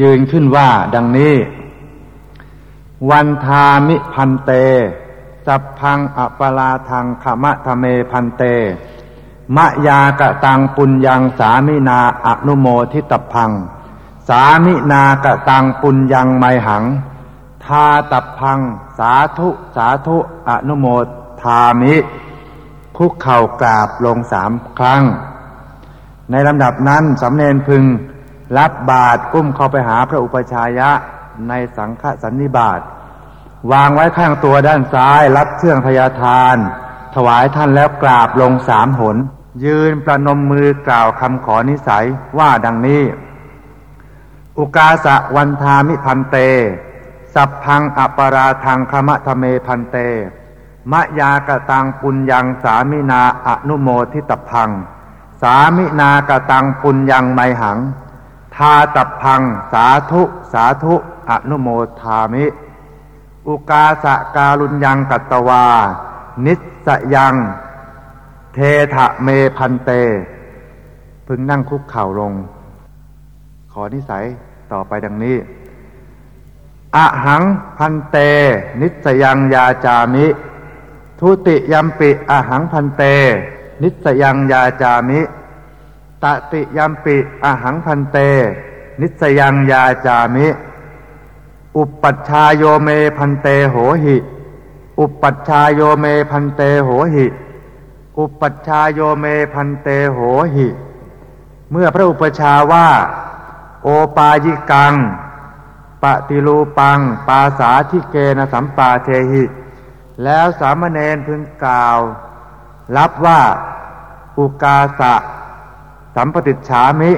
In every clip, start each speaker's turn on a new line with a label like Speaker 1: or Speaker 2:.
Speaker 1: ยืนขึ้นว่าดังนี้ วันทามิพันเต สัพพังอปลาทังขมะทะเมพันเต มะยากะตังปุญญังสามินาอนุโมทิตพัง สามินากะตังปุญญังไมหัง ทาตับพัง สาธุสาธุอนุโมทามิคุกเข่ากราบลงสามครั้ง ในลำดับนั้นสำเนนพึง รับบาตรกุ้มเข้าไปหาพระอุปชายะในสังฆสันนิบาตวางไว้ข้างตัวด้านซ้าย รับเครื่องพยาทาน ถวายท่านแล้วกราบลงสามหน ยืนประนมมือกล่าวคำขอนิสัยว่าดังนี้ อุกาสะวันทามิพันเต สัพพังอปราทังคมะทะเมพันเต มะยากะตังปุญญังสามินาอนุโมทิตพัง สามินากะตังปุญญังไมหัง ทาตับพัง สาธุสาธุ อนุโมทามิ อุกาสะการุญยังกัตตวา นิสยัง เทถะเมพันเต พึงนั่งคุกเข่าลง ขอนิสัยต่อไปดังนี้อะหังพันเต นิสยังยาจามิ ทุติยัมปิอะหังพันเต นิสยังยาจามิ ตติยัมปิอหังพันเต นิสยังยาจามิ อุปัชชาโยเมพันเตโหหิ อุปัชชาโยเมพันเตโหหิ อุปัชชาโยเมพันเตโหหิ เมื่อพระอุปัชฌาย์ว่า โอปายิกัง ปฏิรูปัง ปาสาทิเกนสัมปาเทหิ แล้วสามเณรพึงกล่าว รับว่า อุกาสะ สัมปติฉามิ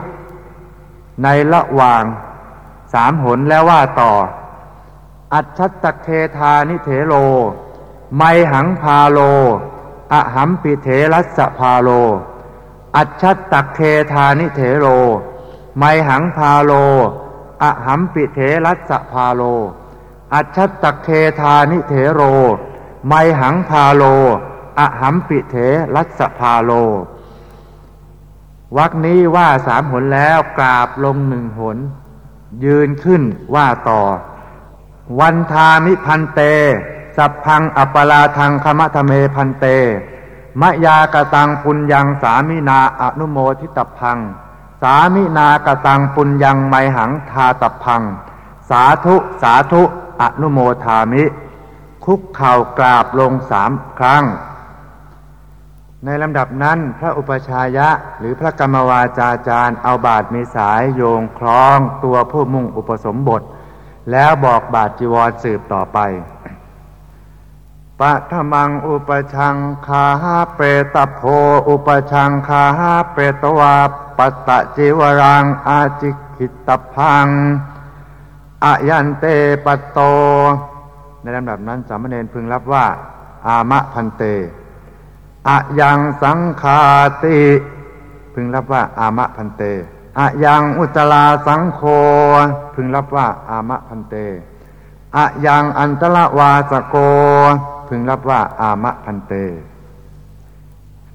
Speaker 1: ในละหว่างสามหนแล้วว่าต่อ อัจฉตะเคธานิเถโล ไมหังพาโล อหัมปิเถรัสพาโล อัจฉตะเคธานิเถโล ไมหังพาโล อหัมปิเถรัสพาโล อัจฉตะเคธานิเถโร ไมหังพาโล อหัมปิเถรัสพาโล วักนี้ว่าสามหนแล้วกราบลงหนึ่งหน ยืนขึ้นว่าต่อ วันทามิพันเต สัพพังอัปลาทังคมะทะเมพันเต มะยากะตังปุญญังสามินาอนุโมทิตพัง สามินากะตังปุญญังไมหังทาตพัง สาธุสาธุอนุโมทามิ คุกเข่ากราบลงสามครั้ง ในลำดับนั้นพระอุปชายะหรือพระกรรมวาจาจารย์ เอาบาทมีสายโยงคล้องตัวผู้มุ่งอุปสมบท แล้วบอกบาทจีวรสืบต่อไปปะทมังอุปชังคาหาเปตโพอุปชังคาหาเปตวาปตะจิวรังอาจิกิตพังอายันเตปโต ในลำดับนั้นสามเณรพึงรับว่า อามะพันเต อะยังสังคาติ พึงรับว่าอามะพันเตอะยังอุตลาสังโฆพึงรับว่าอามะพันเตอะยังอันตละวาสโก พึงรับว่าอามะพันเต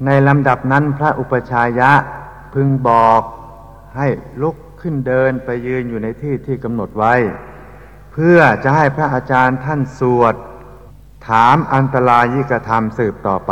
Speaker 1: ในลำดับนั้นพระอุปชายะพึงบอกให้ลุกขึ้นเดินไปยืนอยู่ในที่ที่กำหนดไว้ เพื่อจะให้พระอาจารย์ท่านสวด ถามอันตรายิกธรรมสืบต่อไป